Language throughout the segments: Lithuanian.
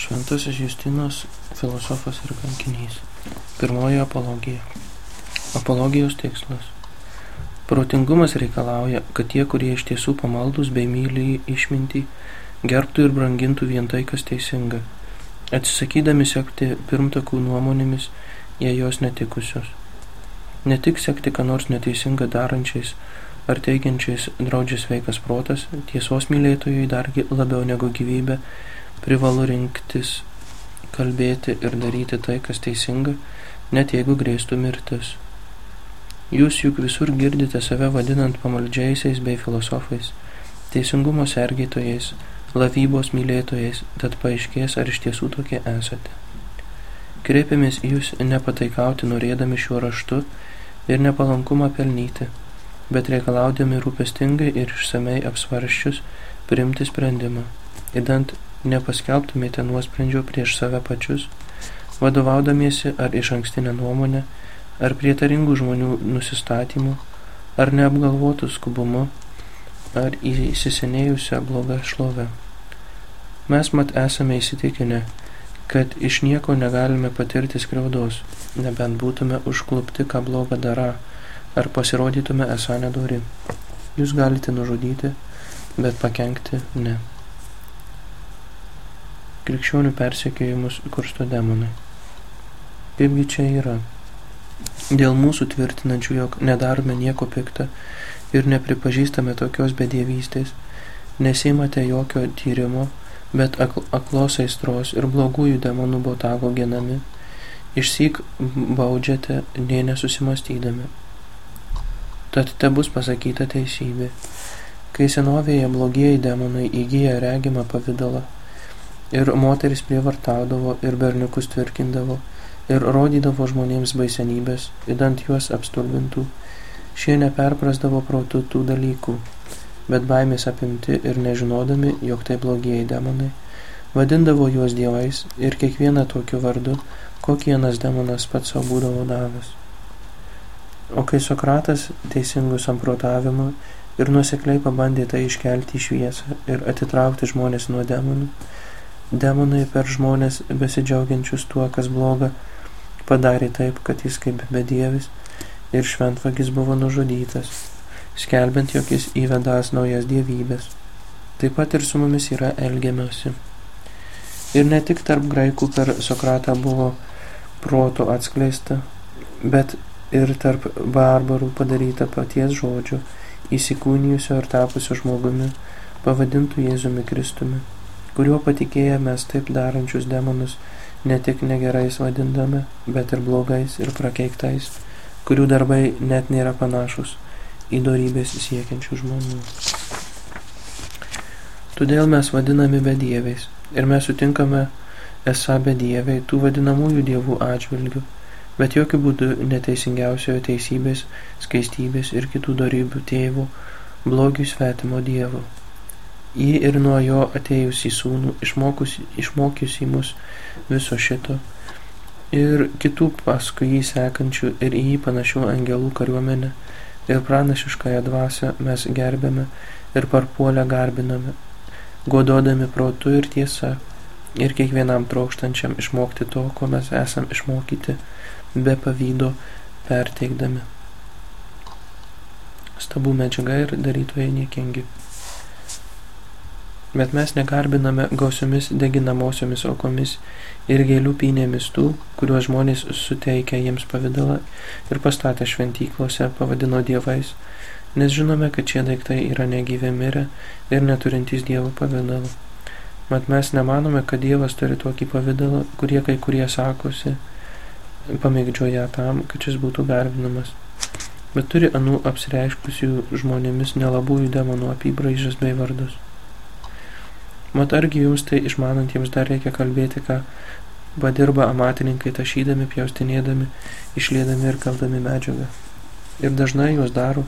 Šventasis Justinas filosofas ir kankinys. Pirmoji apologija. Apologijos tikslas. Protingumas reikalauja, kad tie, kurie iš tiesų pamaldus bei myli išmintį, gerbtų ir brangintų vien tai, kas teisinga, atsisakydami sekti pirmtakų nuomonėmis, jei jos netikusios. Ne tik sekti, ką nors neteisinga darančiais ar teigiančiais draudžia sveikas protas, tiesos mylėtojui dargi labiau negu gyvybė privalu rinktis kalbėti ir daryti tai, kas teisinga, net jeigu grėstų mirtis. Jūs juk visur girdite save vadinant pamaldžiaisiais bei filosofais, teisingumo sergėtojais, lavybos mylėtojais, tad paaiškės, ar iš tiesų tokie esate. Kreipiamės jūs nepataikauti norėdami šiuo raštu ir nepalankumą pelnyti, bet reikalaudami rūpestingai ir išsamei apsvarščius priimti sprendimą, įdant nepaskelbtumėte nuosprendžio prieš save pačius, vadovaudamiesi ar iš ankstinę nuomonę, ar prietaringų žmonių nusistatymų, ar neapgalvotų skubumu, ar įsisenėjusią blogą šlovę. Mes mat esame įsitikinę, kad iš nieko negalime patirti skriaudos, nebent būtume užklupti, ką blogą darą, ar pasirodytume esą nedori. Jūs galite nužudyti, bet pakenkti ne krikščionių persekiojimus kursto demonai. Kaipgi čia yra? Dėl mūsų tvirtinančių, jog nedarome nieko piktą ir nepripažįstame tokios bedievystės, nesimate jokio tyrimo, bet aklos aistros ir blogųjų demonų botago genami, išsyk baudžiate, nė nesusimastydami. Tad te bus pasakyta teisybė. Kai senovėje blogieji demonai įgyja regimą pavydalą, Ir moteris prievartaudavo, ir berniukus tvirkindavo, ir rodydavo žmonėms baisenybės, įdant juos apstulbintų. Šie neperprasdavo protų tų dalykų, bet baimės apimti ir nežinodami, jog tai blogieji demonai, vadindavo juos dievais ir kiekvieną tokiu vardu, kokienas demonas pats savo būdavo davęs. O kai Sokratas teisingų samprotavimų ir nusekliai pabandė tai iškelti į šviesą ir atitraukti žmonės nuo demonų, Demonai per žmonės besidžiaugiančius tuo, kas bloga, padarė taip, kad jis kaip bedievis ir šventvagis buvo nužudytas, skelbiant, jog jis įvedas naujas dievybės. Taip pat ir su mumis yra elgiamiausi. Ir ne tik tarp graikų per Sokratą buvo proto atskleista, bet ir tarp barbarų padaryta paties žodžio, įsikūnijusio ir tapusio žmogumi, pavadintų Jėzumi Kristumi kuriuo patikėję mes taip darančius demonus ne tik negerais vadindame, bet ir blogais ir prakeiktais, kurių darbai net nėra panašus į dorybės siekiančių žmonių. Todėl mes vadinami bedieviais ir mes sutinkame esą bedieviai tų vadinamųjų dievų atžvilgių, bet jokių būdų neteisingiausiojo teisybės, skaistybės ir kitų darybių tėvų, blogių svetimo dievų jį ir nuo jo atėjusį sūnų, išmokiusį mus viso šito, ir kitų paskui jį sekančių ir į jį panašių angelų kariuomenę, ir pranašiškąją dvasę mes gerbėme ir parpuolę garbiname, gododami protu ir tiesa, ir kiekvienam trokštančiam išmokti to, ko mes esam išmokyti, be pavydo perteikdami. Stabų medžiaga ir darytojai niekingi. Bet mes negarbiname gausiomis deginamosiomis aukomis ir gėlių pynėmis tų, kuriuos žmonės suteikia jiems pavydalą ir pastatę šventyklose pavadino dievais, nes žinome, kad šie daiktai yra negyvi mirę ir neturintys dievo pavydalą. Mat mes nemanome, kad dievas turi tokį pavydalą, kurie kai kurie sakosi, pamėgdžioja tam, kad šis būtų garbinamas. Bet turi anų apsireiškusių žmonėmis nelabųjų demonų apibraižas bei vardus. Mat argi jums tai išmanantiems dar reikia kalbėti, ką padirba amatininkai tašydami, pjaustinėdami, išlėdami ir kaldami medžiagą. Ir dažnai juos daro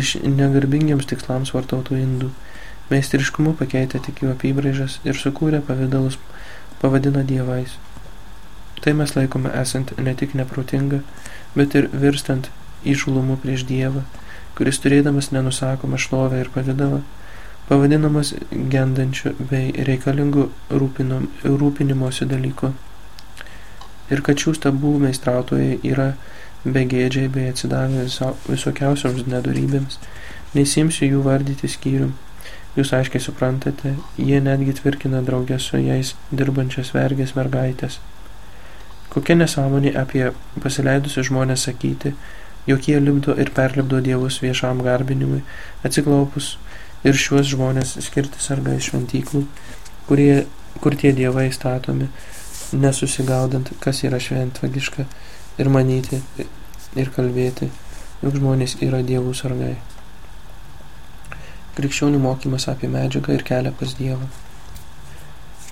iš negarbingiams tikslams vartotų indų, meistriškumu pakeitė tik jų apibraižas ir sukūrė pavydalus pavadina dievais. Tai mes laikome esant ne tik neprotinga, bet ir virstant įžulumu prieš Dievą, kuris turėdamas nenusakomą šlovę ir pavydalą, pavadinamas gendančiu bei reikalingu rūpinimosi dalyku. Ir kad šių stabų meistrautojai yra begėdžiai bei atsidavę visokiausioms nedorybėms, nesimsiu jų vardyti skyrium. Jūs aiškiai suprantate, jie netgi tvirkina draugę su jais dirbančias vergės mergaitės. Kokia nesąmonė apie pasileidusius žmonės sakyti, jog jie lipdo ir perlipdo dievus viešam garbinimui, atsiklaupus ir šiuos žmonės skirti sargai šventyklų, kurie, kur tie dievai statomi, nesusigaudant, kas yra šventvagiška, ir manyti, ir kalbėti, jog žmonės yra dievų sargai. Krikščionių mokymas apie medžiagą ir kelią pas Dievą.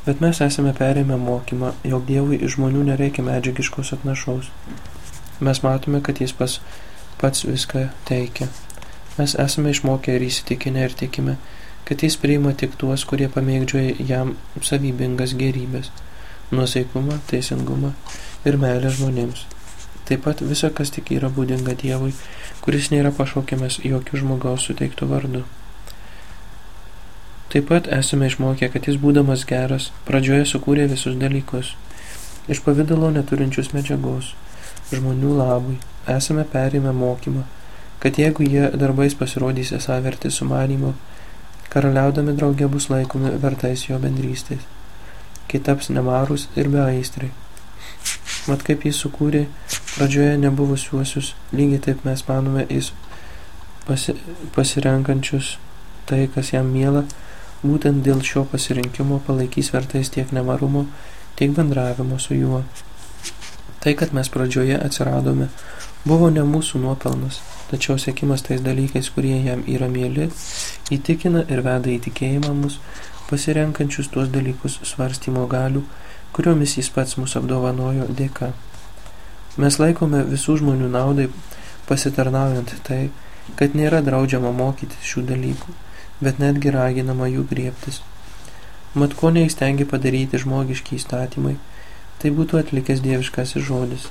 Bet mes esame perėmę mokymą, jog Dievui iš žmonių nereikia medžiagiškos atnašaus. Mes matome, kad jis pas, pats viską teikia. Mes esame išmokę ir įsitikinę ir tikime, kad jis priima tik tuos, kurie pamėgdžioja jam savybingas gerybės - nuosaikumą, teisingumą ir meilę žmonėms. Taip pat visa, kas tik yra būdinga Dievui, kuris nėra pašaukiamas jokių žmogaus suteiktų vardų. Taip pat esame išmokę, kad jis būdamas geras, pradžioje sukūrė visus dalykus, iš pavydalo neturinčius medžiagos, žmonių labui, esame perėmę mokymą, kad jeigu jie darbais pasirodys esą verti sumanymo, karaliaudami draugė bus laikomi vertais jo bendrystės, kai taps nemarus ir beaistrai. Mat kaip jis sukūrė pradžioje nebuvusiuosius, lygiai taip mes manome jis pasi, pasirenkančius tai, kas jam miela, būtent dėl šio pasirinkimo palaikys vertais tiek nemarumo, tiek bendravimo su juo. Tai, kad mes pradžioje atsiradome, buvo ne mūsų nuopelnas, tačiau sėkimas tais dalykais, kurie jam yra mėly, įtikina ir veda į tikėjimą mus, pasirenkančius tuos dalykus svarstymo galių, kuriomis jis pats mus apdovanojo dėka. Mes laikome visų žmonių naudai pasitarnaujant tai, kad nėra draudžiama mokytis šių dalykų, bet netgi raginama jų griebtis. Mat ko neįstengia padaryti žmogiški įstatymai, tai būtų atlikęs dieviškasis žodis,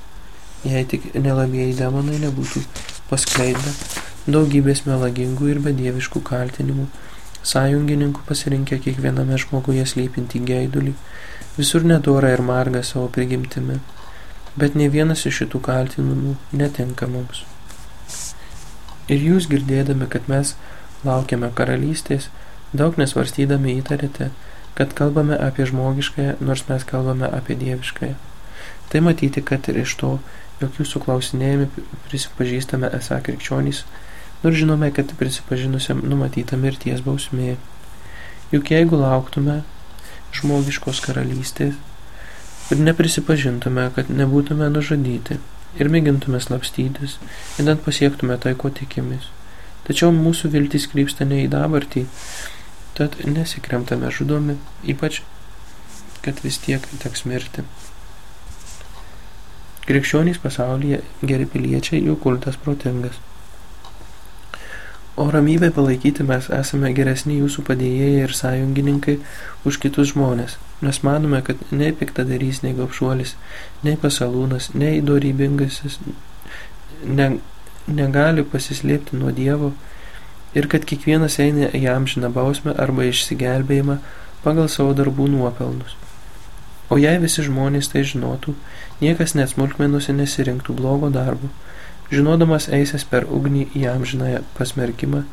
jei tik nelabieji demonai nebūtų paskleidę daugybės melagingų ir bedieviškų kaltinimų, sąjungininkų pasirinkę kiekviename žmoguje slypinti geidulį, visur nedora ir marga savo prigimtimi, bet ne vienas iš šitų kaltinimų netinka mums. Ir jūs girdėdami, kad mes laukiame karalystės, daug nesvarstydami įtarėte, kad kalbame apie žmogiškąją, nors mes kalbame apie dieviškąją. Tai matyti, kad ir iš to, jog jūsų klausinėjami prisipažįstame esą krikščionys, nors žinome, kad prisipažinusiam numatyta mirties bausmė. Juk jeigu lauktume žmogiškos karalystės ir neprisipažintume, kad nebūtume nužudyti ir mėgintume slapstytis, idant pasiektume tai, ko tikimės. Tačiau mūsų viltis krypsta ne į dabartį, tad nesikremtame žudomi, ypač, kad vis tiek teks mirti. Krikščionys pasaulyje geri piliečiai, jų kultas protingas. O ramybę palaikyti mes esame geresni jūsų padėjėjai ir sąjungininkai už kitus žmonės, nes manome, kad nei piktadarys, nei gopšuolis, nei pasalūnas, nei dorybingasis ne, negali pasislėpti nuo Dievo ir kad kiekvienas eina į amžiną bausmę arba išsigelbėjimą pagal savo darbų nuopelnus. O jei visi žmonės tai žinotų, niekas net smulkmenusi nesirinktų blogo darbo, žinodamas eisės per ugnį į amžinąją pasmerkimą,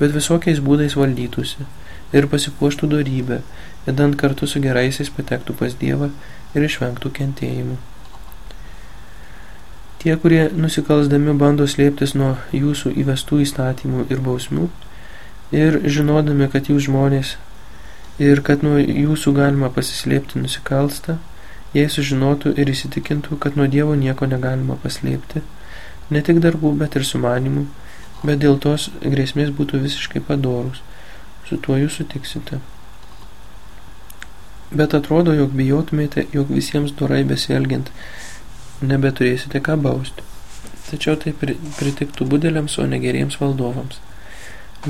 bet visokiais būdais valdytųsi ir pasipuoštų dorybę, įdant kartu su geraisiais patektų pas Dievą ir išvengtų kentėjimų. Tie, kurie nusikalsdami bando slėptis nuo jūsų įvestų įstatymų ir bausmių, ir žinodami, kad jūs žmonės ir kad nuo jūsų galima pasislėpti nusikalsta, jei sužinotų ir įsitikintų, kad nuo Dievo nieko negalima paslėpti, ne tik darbų, bet ir sumanimų, bet dėl tos grėsmės būtų visiškai padorus, su tuo jūs sutiksite. Bet atrodo, jog bijotumėte, jog visiems dorai besielgiant nebeturėsite ką bausti. Tačiau tai pritiktų budeliams, o negeriems valdovams.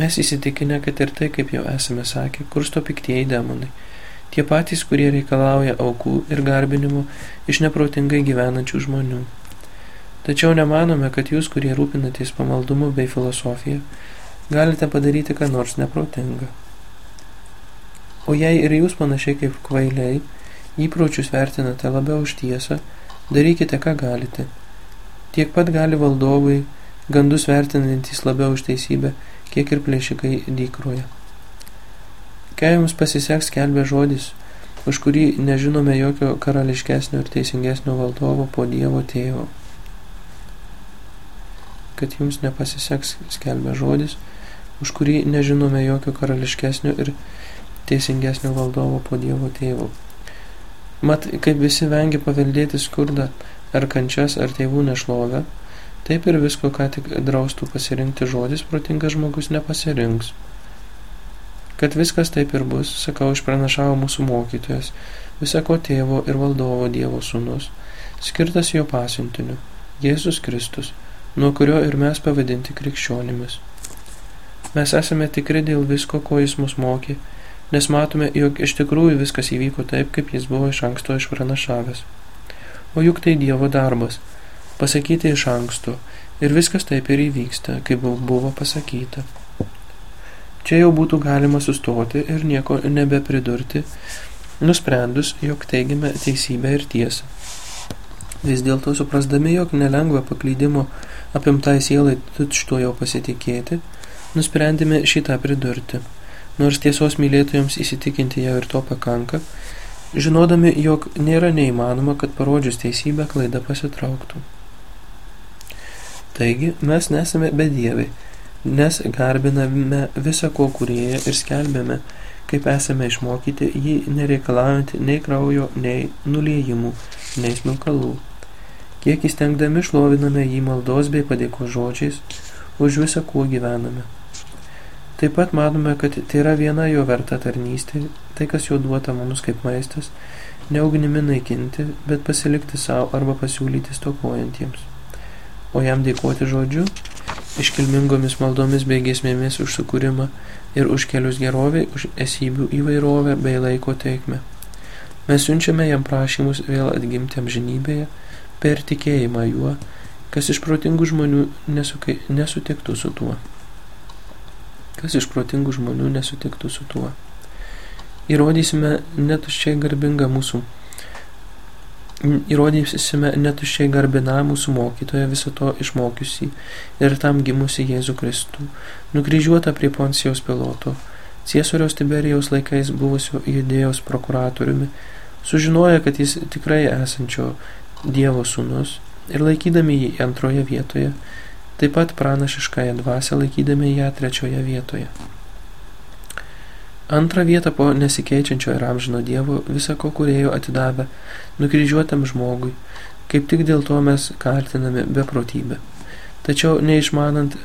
Mes įsitikinę, kad ir tai, kaip jau esame sakę, kursto piktieji demonai. Tie patys, kurie reikalauja aukų ir garbinimų iš neprotingai gyvenančių žmonių. Tačiau nemanome, kad jūs, kurie rūpinatės pamaldumu bei filosofija, galite padaryti ką nors neprotingą. O jei ir jūs panašiai kaip kvailiai, įpročius vertinate labiau už tiesą, darykite, ką galite. Tiek pat gali valdovai, gandus vertinantys labiau už teisybę, kiek ir plėšikai dykroje. Kai jums pasiseks kelbė žodis, už kurį nežinome jokio karališkesnio ir teisingesnio valdovo po Dievo tėvo. Kad jums nepasiseks skelbė žodis, už kurį nežinome jokio karališkesnio ir teisingesnio valdovo po Dievo tėvo. Mat, kaip visi vengia paveldėti skurdą, ar kančias, ar tėvų nešlovę, taip ir visko, ką tik draustų pasirinkti žodis, protingas žmogus nepasirinks. Kad viskas taip ir bus, sakau, išpranašavo mūsų mokytojas, visako tėvo ir valdovo Dievo sūnus, skirtas jo pasiuntiniu, Jėzus Kristus, nuo kurio ir mes pavadinti krikščionimis. Mes esame tikri dėl visko, ko jis mus mokė, nes matome, jog iš tikrųjų viskas įvyko taip, kaip jis buvo iš anksto išpranašavęs. O juk tai Dievo darbas - pasakyti iš anksto, ir viskas taip ir įvyksta, kaip buvo pasakyta. Čia jau būtų galima sustoti ir nieko nebepridurti, nusprendus, jog teigime teisybę ir tiesą. Vis dėlto suprasdami, jog nelengva paklydimo apimtai sielai tučto jau pasitikėti, nusprendėme šitą pridurti. Nors tiesos mylėtojams įsitikinti jau ir to pakanka, žinodami, jog nėra neįmanoma, kad parodžius teisybę klaida pasitrauktų. Taigi mes nesame bedieviai, nes garbiname visą ko kurėję ir skelbėme, kaip esame išmokyti jį nereikalaujantį nei kraujo, nei nuliejimų, nei smilkalų. Kiek įstengdami šloviname jį maldos bei padėkos žodžiais už visą, kuo gyvename. Taip pat manome, kad tai yra viena jo verta tarnystė, tai kas jo duota mums kaip maistas, neugnimi naikinti, bet pasilikti savo arba pasiūlyti stokojantiems. O jam dėkoti žodžiu, iškilmingomis maldomis bei gesmėmis už sukūrimą ir už kelius gerovį, už esybių įvairovę bei laiko teikmę. Mes siunčiame jam prašymus vėl atgimti amžinybėje per tikėjimą juo, kas iš protingų žmonių nesukai, nesutiktų su tuo kas iš protingų žmonių nesutiktų su tuo. Įrodysime netuščiai garbingą mūsų Įrodysime netuščiai garbiną mūsų mokytoją visą to išmokiusi ir tam gimusi Jėzų Kristų, nukryžiuotą prie Poncijos piloto, Ciesoriaus Tiberijaus laikais buvusio judėjos prokuratoriumi, sužinoja, kad jis tikrai esančio Dievo sūnus ir laikydami jį antroje vietoje, taip pat pranašiškąją dvasę laikydami ją trečioje vietoje. Antrą vietą po nesikeičiančio ir amžino Dievo visako kurėjo atidavę nukryžiuotam žmogui, kaip tik dėl to mes kaltiname beprotybę. Tačiau neišmanant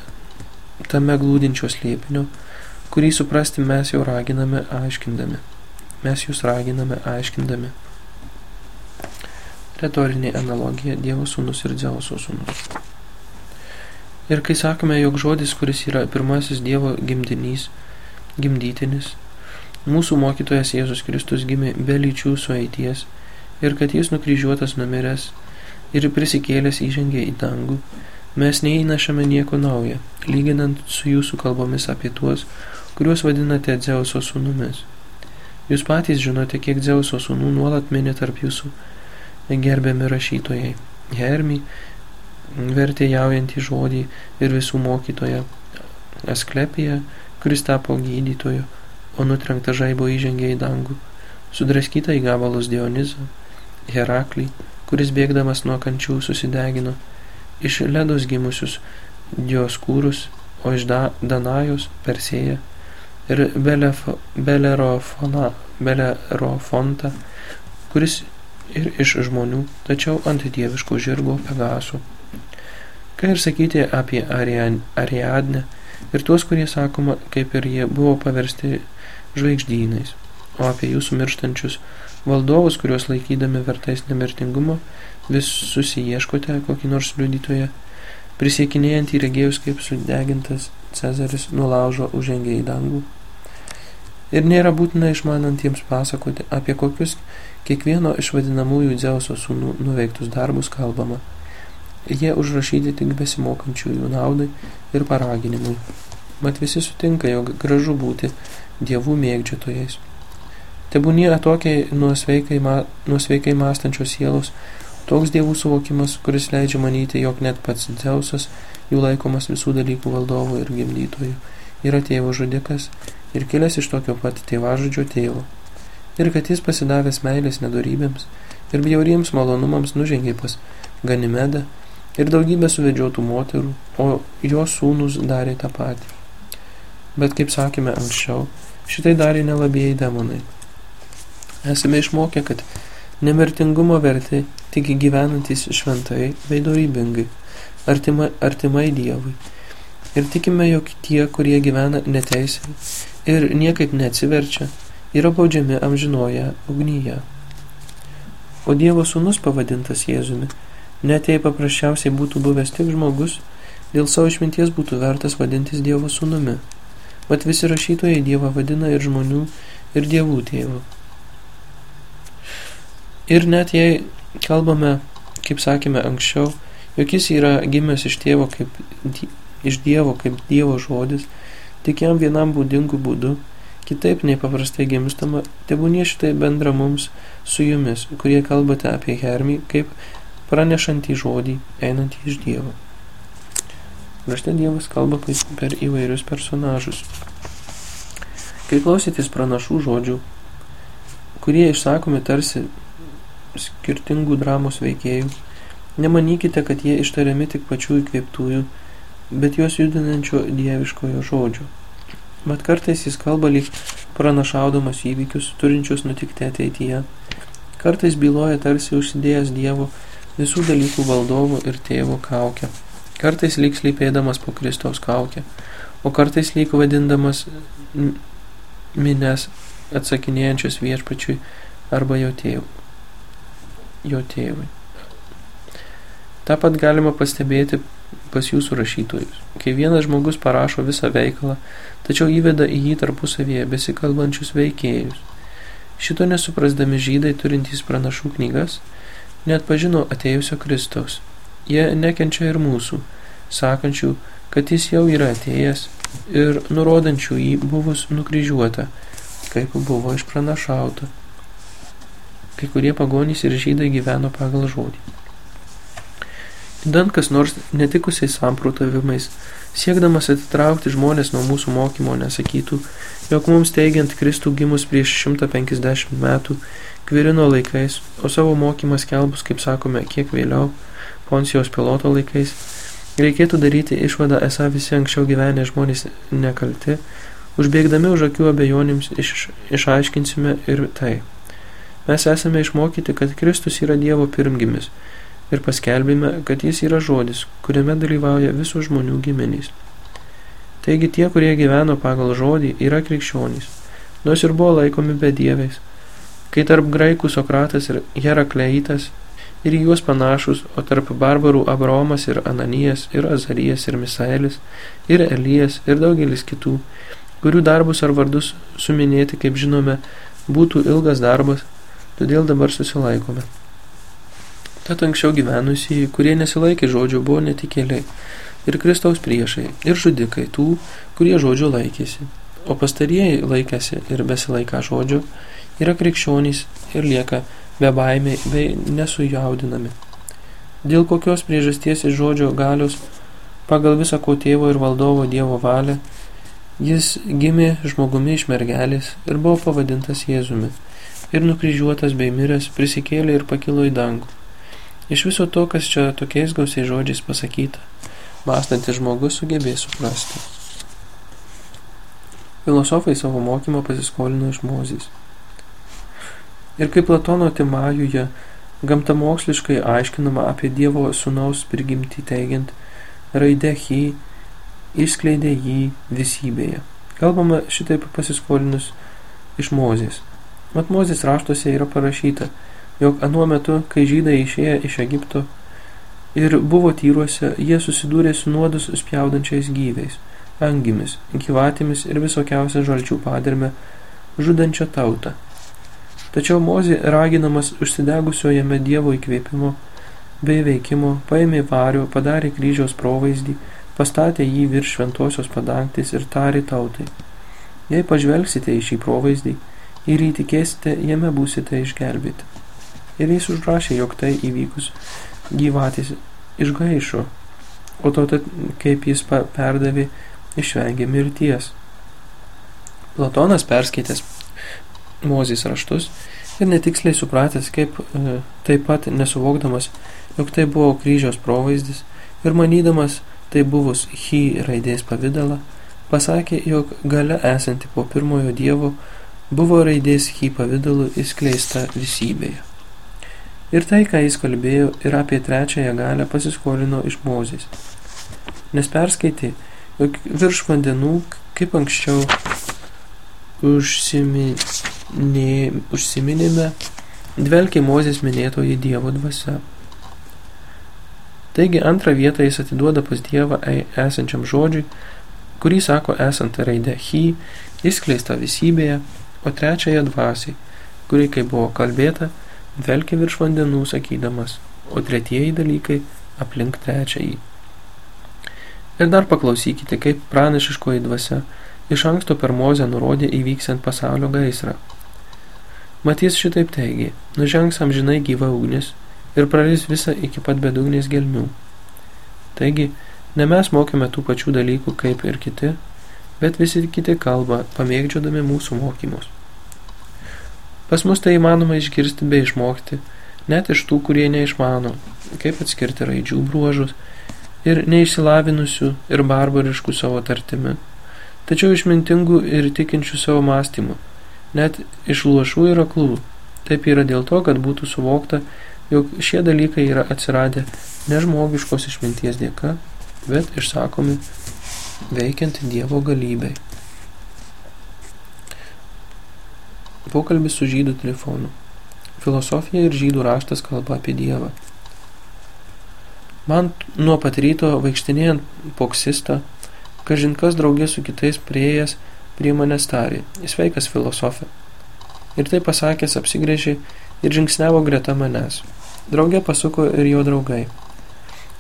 tame glūdinčio slėpinio, kurį suprasti mes jau raginame aiškindami. Mes jūs raginame aiškindami. Retorinė analogija Dievo sūnus ir Dzeuso sūnus. Ir kai sakome, jog žodis, kuris yra pirmasis Dievo gimdinys, gimdytinis, mūsų mokytojas Jėzus Kristus gimė be lyčių sueities ir kad jis nukryžiuotas numiręs ir prisikėlęs įžengė į dangų, mes neįnašame nieko naujo, lyginant su jūsų kalbomis apie tuos, kuriuos vadinate Dzeuso sūnumis. Jūs patys žinote, kiek Dzeuso sūnų nuolat minė tarp jūsų gerbiami rašytojai. Hermi, vertėjaujantį žodį ir visų mokytoją, Asklepija, kuris tapo gydytoju, o nutrenkta žaibo įžengė į dangų, sudraskyta į gabalus Dionizą, Heraklį, kuris bėgdamas nuo kančių susidegino, iš ledos gimusius Dioskūrus, o iš da, Danajos Persėją ir Belefo, Belerofona, Belerofontą, kuris ir iš žmonių, tačiau ant dieviškų žirgo Pegasų. Ką ir sakyti apie Ariadnę ir tuos, kurie sakoma, kaip ir jie buvo paversti žvaigždynais, o apie jūsų mirštančius valdovus, kuriuos laikydami vertais nemirtingumo, vis susiieškote kokį nors liudytoje, prisiekinėjant į regėjus kaip sudegintas Cezaris nulaužo užengė į dangų. Ir nėra būtina išmanantiems pasakoti, apie kokius kiekvieno iš vadinamųjų Dzeuso sūnų nuveiktus darbus kalbama – Jie užrašyti tik besimokančiųjų naudai ir paraginimui. Mat visi sutinka, jog gražu būti dievų mėgdžiotojais. Tebūnie atokiai nuosveikai, ma, nuosveikai mąstančios sielos, toks dievų suvokimas, kuris leidžia manyti, jog net pats Dzeusas, jų laikomas visų dalykų valdovu ir gimdytoju, yra tėvo žudikas ir kilęs iš tokio pat tėvažudžio tėvo. Ir kad jis pasidavęs meilės nedorybėms ir bjauriems malonumams nužengė pas Ganimedą ir daugybę suvedžiotų moterų, o jo sūnus darė tą patį. Bet kaip sakėme anksčiau, šitai darė nelabieji demonai. Esame išmokę, kad nemirtingumo verti tik gyvenantis šventai bei dorybingai, artima, artimai Dievui. Ir tikime, jog tie, kurie gyvena neteisai ir niekaip neatsiverčia, yra baudžiami amžinoje ugnyje. O Dievo sūnus pavadintas Jėzumi, net jei paprasčiausiai būtų buvęs tik žmogus, dėl savo išminties būtų vertas vadintis Dievo sūnumi. Mat visi rašytojai Dievą vadina ir žmonių, ir dievų tėvų. Ir net jei kalbame, kaip sakėme anksčiau, jog jis yra gimęs iš tėvo kaip, iš dievo kaip dievo žodis, tik jam vienam būdingų būdu, kitaip nei paprastai gimstama, tebūnie šitai bendra mums su jumis, kurie kalbate apie Hermį kaip pranešantį žodį, einantį iš dievo. Rašte Dievas kalba per įvairius personažus. Kai klausytis pranašų žodžių, kurie išsakomi tarsi skirtingų dramos veikėjų. Nemanykite, kad jie ištariami tik pačių įkvėptųjų, bet juos judinančio dieviškojo žodžio. Mat kartais jis kalba lyg pranašaudamas įvykius, turinčius nutikti ateityje. Kartais byloja tarsi užsidėjęs Dievo visų dalykų valdovo ir tėvo kaukę. Kartais lyg slypėdamas po Kristaus kaukę, o kartais lyg vadindamas mines atsakinėjančias viešpačiui arba jo tėvui jo tėvui. Ta pat galima pastebėti pas jūsų rašytojus. Kai vienas žmogus parašo visą veikalą, tačiau įveda į jį tarpusavėje besikalbančius veikėjus. Šito nesuprasdami žydai turintys pranašų knygas, net pažino atėjusio Kristaus. Jie nekenčia ir mūsų, sakančių, kad jis jau yra atėjęs ir nurodančių jį buvus nukryžiuota, kaip buvo išpranašauta kai kurie pagonys ir žydai gyveno pagal žodį. Idant kas nors netikusiais samprotavimais, siekdamas atitraukti žmonės nuo mūsų mokymo, nesakytų, jog mums teigiant Kristų gimus prieš 150 metų, Kvirino laikais, o savo mokymą skelbus, kaip sakome, kiek vėliau, Poncijos piloto laikais, reikėtų daryti išvadą, esą visi anksčiau gyvenę žmonės nekalti, užbėgdami už akių abejonėms iš, išaiškinsime ir tai. Mes esame išmokyti, kad Kristus yra Dievo pirmgimis ir paskelbime, kad jis yra žodis, kuriame dalyvauja visų žmonių gimenys. Taigi tie, kurie gyveno pagal žodį, yra krikščionys, nors ir buvo laikomi bedieviais. Kai tarp graikų Sokratas ir Herakleitas ir juos panašus, o tarp barbarų Abromas ir Ananijas ir Azarijas ir Misaelis ir Elijas ir daugelis kitų, kurių darbus ar vardus suminėti, kaip žinome, būtų ilgas darbas, todėl dabar susilaikome. Tad anksčiau gyvenusieji, kurie nesilaikė žodžio, buvo netikėliai ir Kristaus priešai, ir žudikai tų, kurie žodžio laikėsi. O pastarieji laikėsi ir besilaiką žodžio, yra krikščionys ir lieka be baimiai bei nesujaudinami. Dėl kokios priežasties iš žodžio galios, pagal visą ko tėvo ir valdovo Dievo valią, jis gimė žmogumi iš mergelės ir buvo pavadintas Jėzumi ir nukryžiuotas bei miręs prisikėlė ir pakilo į dangų. Iš viso to, kas čia tokiais gausiais žodžiais pasakyta, mąstantis žmogus sugebės suprasti. Filosofai savo mokymą pasiskolino iš mozės. Ir kaip Platono Timajuje gamtamoksliškai aiškinama apie Dievo sunaus prigimtį teigiant, raidė hy išskleidė jį visybėje. Kalbama šitaip pasiskolinus iš mozės. Mat Mozės raštuose yra parašyta, jog anuo metu, kai žydai išėjo iš Egipto ir buvo tyruose, jie susidūrė su nuodus spjaudančiais gyviais, angimis, gyvatėmis ir visokiausia žalčių padirme, žudančią tautą. Tačiau Mozė, raginamas užsidegusio jame Dievo įkvėpimo bei veikimo, paėmė vario, padarė kryžiaus provaizdį, pastatė jį virš šventosios padangtis ir tarė tautai. Jei pažvelgsite į šį provaizdį, ir įtikėsite, jame būsite išgelbėti. Ir jis užrašė, jog tai įvykus gyvatys išgaišo, o to, kaip jis perdavė, išvengė mirties. Platonas perskaitęs Mozės raštus ir netiksliai supratęs, kaip e, taip pat nesuvokdamas, jog tai buvo kryžiaus provaizdis ir manydamas tai buvus hy raidės pavydalą, pasakė, jog gale esanti po pirmojo dievo buvo raidės hy pavydalu įskleista visybėje. Ir tai, ką jis kalbėjo ir apie trečiąją galę pasiskolino iš Mozės. Nes perskaitė, jog virš vandenų, kaip anksčiau užsiminė, užsiminėme, dvelkė Mozės minėtoji Dievo dvasia. Taigi antrą vietą jis atiduoda pas Dievą esančiam žodžiui, kurį sako esant raidę hy, išskleista visybėje, o trečiąją dvasiai, kuri, kaip buvo kalbėta, dvelkia virš vandenų sakydamas, o tretieji dalykai aplink trečiąjį. Ir dar paklausykite, kaip pranašiškoji dvasia iš anksto per mozę nurodė įvyksiant pasaulio gaisrą. Matys šitaip teigė, nužengs amžinai gyva ugnis ir praris visą iki pat bedugnės gelmių. Taigi, ne mes mokime tų pačių dalykų kaip ir kiti, bet visi kiti kalba, pamėgdžiodami mūsų mokymus. Pas mus tai įmanoma išgirsti bei išmokti, net iš tų, kurie neišmano, kaip atskirti raidžių bruožus ir neišsilavinusių ir barbariškų savo tartimi, tačiau išmintingų ir tikinčių savo mąstymu, net iš luošų ir aklų. Taip yra dėl to, kad būtų suvokta, jog šie dalykai yra atsiradę ne žmogiškos išminties dėka, bet išsakomi veikiant Dievo galybei. Pokalbis su žydų telefonu. Filosofija ir žydų raštas kalba apie Dievą. Man nuo pat ryto vaikštinėjant poksistą, kažinkas draugė su kitais prieėjęs prie manęs tarė, sveikas filosofė. Ir tai pasakęs apsigrėžė ir žingsnevo greta manęs. Draugė pasuko ir jo draugai.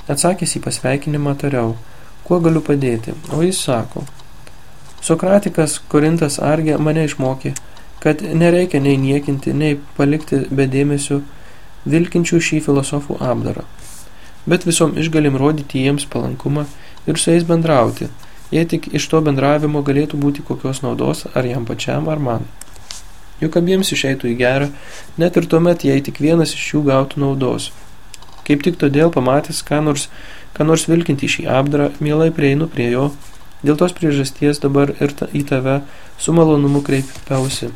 Atsakęs į pasveikinimą tariau, kuo galiu padėti, o jis sako, Sokratikas Korintas Argė mane išmokė, kad nereikia nei niekinti, nei palikti be dėmesio vilkinčių šį filosofų apdarą, bet visom išgalim rodyti jiems palankumą ir su jais bendrauti, jei tik iš to bendravimo galėtų būti kokios naudos ar jam pačiam ar man. Juk abiems išeitų į gerą, net ir tuomet, jei tik vienas iš jų gautų naudos. Kaip tik todėl pamatęs, ką nors, ką nors vilkinti šį apdarą, mielai prieinu prie jo, dėl tos priežasties dabar ir ta, į tave su malonumu kreipiausi.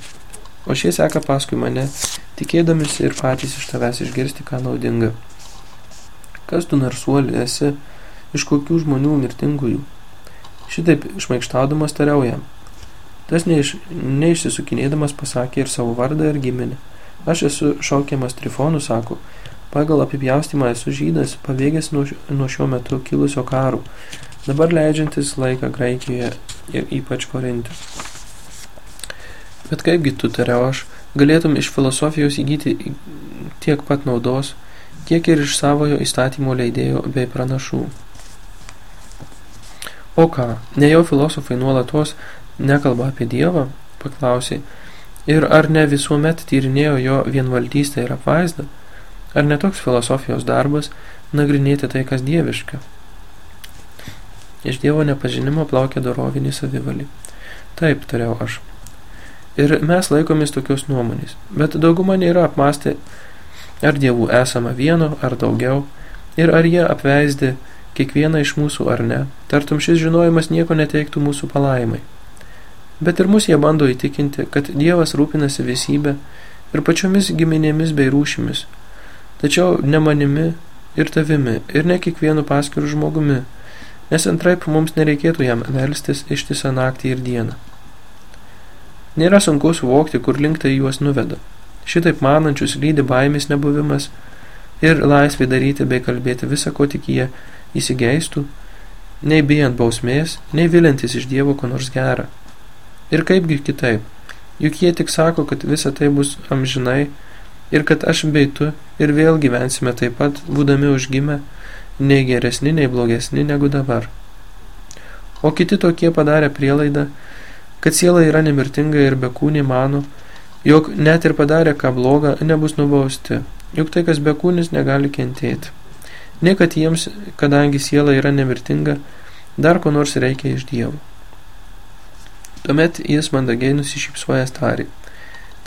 O šie seka paskui mane, tikėdamis ir patys iš tavęs išgirsti, ką naudinga. Kas tu narsuoli esi, iš kokių žmonių mirtingųjų? Šitaip išmaikštaudamas tariau jam – Tas neiš, neišsisukinėdamas pasakė ir savo vardą ir giminę. Aš esu šaukiamas trifonų, sako, pagal apipjaustymą esu žydas, pabėgęs nuo, nuo šiuo metu kilusio karų, dabar leidžiantis laiką Graikijoje ir ypač Korinte. Bet kaipgi tu, tariau aš, galėtum iš filosofijos įgyti tiek pat naudos, kiek ir iš savojo įstatymo leidėjo bei pranašų. O ką, ne jau filosofai nuolatos nekalba apie Dievą, paklausė, ir ar ne visuomet tyrinėjo jo vienvaldystę ir apvaizdą, ar netoks filosofijos darbas nagrinėti tai, kas dieviška. Iš Dievo nepažinimo plaukia dorovinį savivalį. Taip, tariau aš. Ir mes laikomės tokios nuomonės, bet dauguma nėra apmastę, ar dievų esama vieno ar daugiau, ir ar jie apveisdi kiekvieną iš mūsų ar ne, tartum šis žinojimas nieko neteiktų mūsų palaimai. Bet ir mus jie bando įtikinti, kad Dievas rūpinasi visybę ir pačiomis giminėmis bei rūšimis, tačiau ne manimi ir tavimi ir ne kiekvienu paskiru žmogumi, nes antraip mums nereikėtų jam velstis ištisą naktį ir dieną. Nėra sunku suvokti, kur link tai juos nuveda. Šitaip manančius lydi baimės nebuvimas ir laisvė daryti bei kalbėti visą, ko tik jie įsigeistų, nei bijant bausmės, nei vilintis iš Dievo ko nors gerą. Ir kaipgi kitaip? Juk jie tik sako, kad visa tai bus amžinai ir kad aš bei tu ir vėl gyvensime taip pat, būdami užgimę, nei geresni, nei blogesni negu dabar. O kiti tokie padarė prielaidą, kad siela yra nemirtinga ir bekūnė mano, jog net ir padarę ką blogą, nebus nubausti, juk tai, kas bekūnis, negali kentėti. Ne, kad jiems, kadangi siela yra nemirtinga, dar ko nors reikia iš Dievo. Tuomet jis mandagiai nusišypsojęs tarė.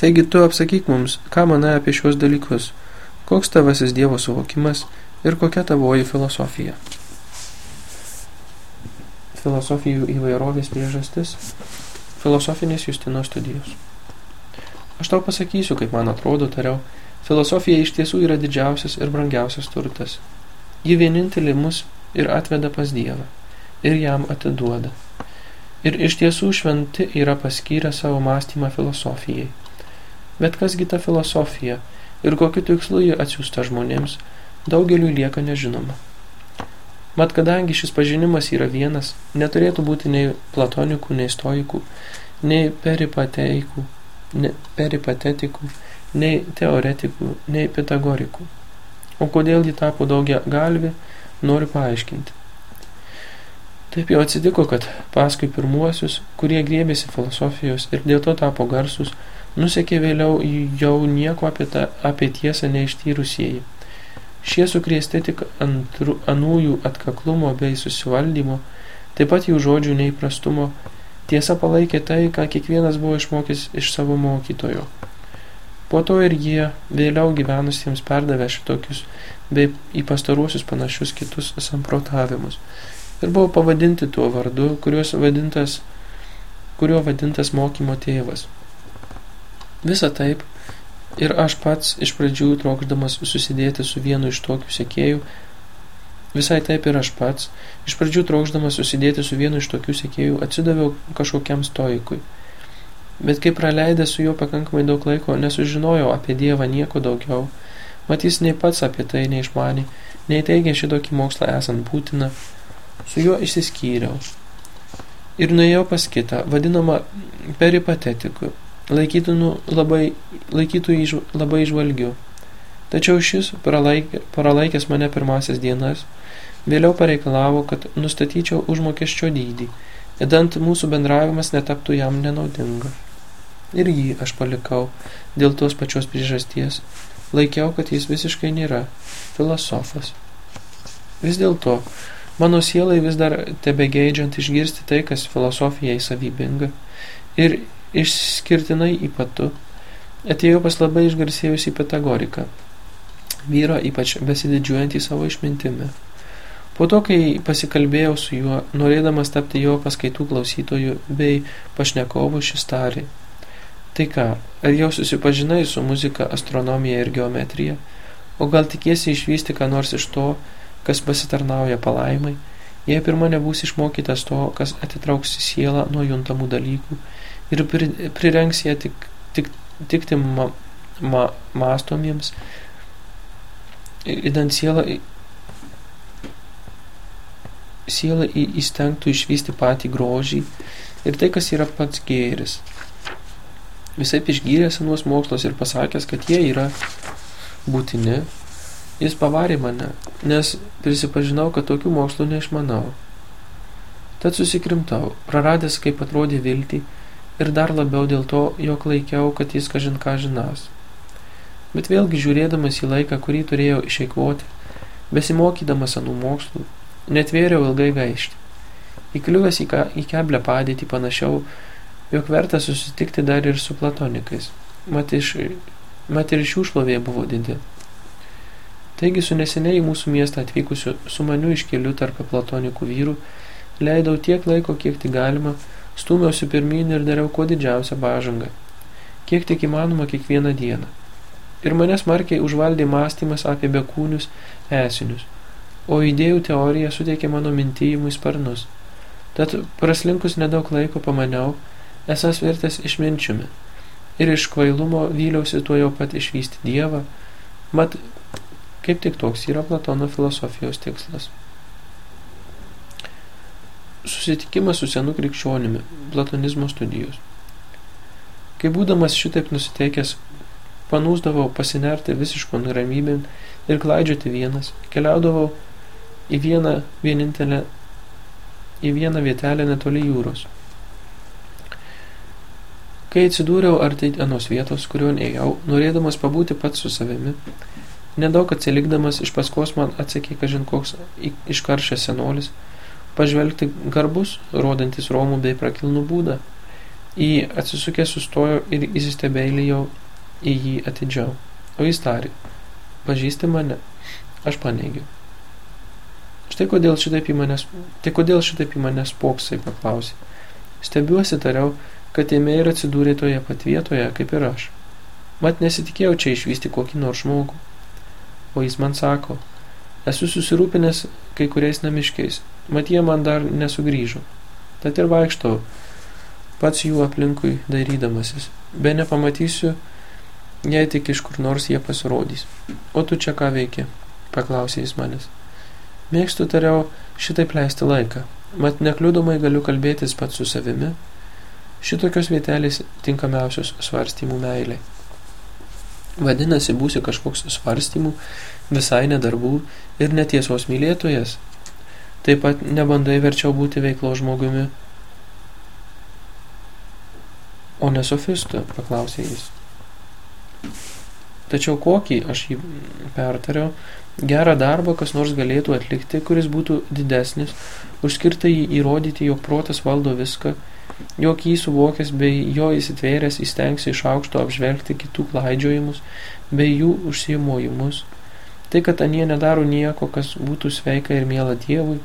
Taigi tu apsakyk mums, ką manai apie šios dalykus, koks tavasis Dievo suvokimas ir kokia tavoji filosofija. Filosofijų įvairovės priežastis – filosofinės Justino studijos. Aš tau pasakysiu, kaip man atrodo, tariau, filosofija iš tiesų yra didžiausias ir brangiausias turtas. Ji vienintelį mus ir atveda pas Dievą, ir jam atiduoda. Ir iš tiesų šventi yra paskyrę savo mąstymą filosofijai. Bet kasgi ta filosofija ir kokiu tikslu ji atsiųsta žmonėms, daugeliu lieka nežinoma. Mat kadangi šis pažinimas yra vienas, neturėtų būti nei platonikų, nei stoikų, nei peripateikų, ne peripatetikų, nei teoretikų, nei pitagorikų. O kodėl ji tapo daugia galvi, noriu paaiškinti. Taip jau atsitiko, kad paskui pirmuosius, kurie grėbėsi filosofijos ir dėl to tapo garsus, nusekė vėliau jau nieko apie, tą, apie tiesą neištyrusieji. Šie sukrėsti tik antru, anųjų atkaklumo bei susivaldymo, taip pat jų žodžių neįprastumo Tiesa palaikė tai, ką kiekvienas buvo išmokęs iš savo mokytojo. Po to ir jie vėliau gyvenusiems perdavė šitokius bei į pastaruosius panašius kitus samprotavimus. Ir buvo pavadinti tuo vardu, vadintas, kurio vadintas mokymo tėvas. Visa taip, ir aš pats iš pradžių trokšdamas susidėti su vienu iš tokių sekėjų, Visai taip ir aš pats, iš pradžių trokšdamas susidėti su vienu iš tokių sekėjų, atsidaviau kažkokiam stoikui. Bet kai praleidęs su juo pakankamai daug laiko, nesužinojau apie Dievą nieko daugiau, mat jis nei pats apie tai neišmanė, nei teigė šitokį mokslą esant būtiną, su juo išsiskyriau. Ir nuėjau pas kitą, vadinamą peripatetiku, laikytų labai, laikytų iš, labai žvalgiu. Tačiau šis, pralaikė, pralaikęs mane pirmasias dienas, Vėliau pareikalavo, kad nustatyčiau užmokesčio dydį, įdant mūsų bendravimas netaptų jam nenaudinga. Ir jį aš palikau dėl tos pačios priežasties, laikiau, kad jis visiškai nėra filosofas. Vis dėlto, mano sielai vis dar tebegeidžiant išgirsti tai, kas filosofijai savybinga ir išskirtinai ypatu, atėjau pas labai išgarsėjusi Pitagoriką, vyro ypač besididžiuojantį savo išmintimi. Po to, kai pasikalbėjau su juo, norėdamas tapti jo paskaitų klausytojų bei pašnekovų šis tarė. Tai ką, ar jau susipažinai su muzika, astronomija ir geometrija? O gal tikiesi išvysti ką nors iš to, kas pasitarnauja palaimai, jei pirma nebūsi išmokytas to, kas atitrauks sielą nuo juntamų dalykų ir prirengs ją tik, tik, tikti ma, ma, mastomiems, įdant sielą siela įstengtų išvysti patį grožį ir tai, kas yra pats gėris. Visai išgyręs senuos mokslos ir pasakęs, kad jie yra būtini, jis pavarė mane, nes prisipažinau, kad tokių mokslų neišmanau. Tad susikrimtau, praradęs, kaip atrodė viltį, ir dar labiau dėl to, jog laikiau, kad jis kažin ką žinas. Bet vėlgi žiūrėdamas į laiką, kurį turėjau išeikvoti, besimokydamas anų mokslų, Netvėriau ilgai gaišti. Įkliuvęs į, ka, į keblę padėtį panašiau, jog verta susitikti dar ir su platonikais. Mat, iš, mat ir iš jų šlovė buvo didi. Taigi su neseniai į mūsų miestą atvykusiu sumaniu iškeliu tarp platonikų vyrų, leidau tiek laiko, kiek tik galima, stūmiausi pirmyn ir dariau kuo didžiausią pažangą. Kiek tik įmanoma kiekvieną dieną. Ir mane smarkiai užvaldė mąstymas apie bekūnius esinius o idėjų teorija suteikė mano mintijimui sparnus. Tad praslinkus nedaug laiko pamaniau, esas vertęs išminčiumi, ir iš kvailumo vyliausi tuo jau pat išvysti Dievą, mat kaip tik toks yra Platono filosofijos tikslas. Susitikimas su senu krikščionimi, platonizmo studijos. Kai būdamas šitaip nusiteikęs, panūsdavau pasinerti visiškon ramybėn ir klaidžioti vienas, keliaudavau į vieną vienintelę, į vieną vietelę netoli jūros. Kai atsidūriau arti anos vietos, kuriuon ėjau, norėdamas pabūti pats su savimi, nedaug atsilikdamas iš paskos man atsekė kažin koks iškaršęs senolis, pažvelgti garbus, rodantis romų bei prakilnų būdą. Į atsisukę sustojo ir įsistebeilėjau į jį atidžiau. O jis tarė, pažįsti mane, aš paneigiu. Štai kodėl šitaip į manęs, tai kodėl šitaip į manęs poksai paklausė. Stebiuosi tariau, kad ėmė ir atsidūrė toje pat vietoje, kaip ir aš. Mat nesitikėjau čia išvysti kokį nors žmogų. O jis man sako, esu susirūpinęs kai kuriais namiškiais, mat jie man dar nesugrįžo. Tad ir vaikštau, pats jų aplinkui darydamasis. Be nepamatysiu, jei tik iš kur nors jie pasirodys. O tu čia ką veiki? paklausė jis manęs. Mėgstu tariau šitaip leisti laiką, mat nekliudomai galiu kalbėtis pats su savimi Šitokios vietelės tinkamiausios svarstymų meiliai. Vadinasi, būsi kažkoks svarstymų, visai nedarbų ir netiesos mylėtojas. Taip pat nebandai verčiau būti veiklo žmogumi. O ne sofistu, paklausė jis. Tačiau kokį, aš jį pertariau, gerą darbą kas nors galėtų atlikti, kuris būtų didesnis, užskirta jį įrodyti, jog protas valdo viską jog jį suvokęs bei jo įsitvėręs įstengsi iš aukšto apžvelgti kitų klaidžiojimus bei jų užsiimojimus. Tai, kad anie nedaro nieko, kas būtų sveika ir miela Dievui,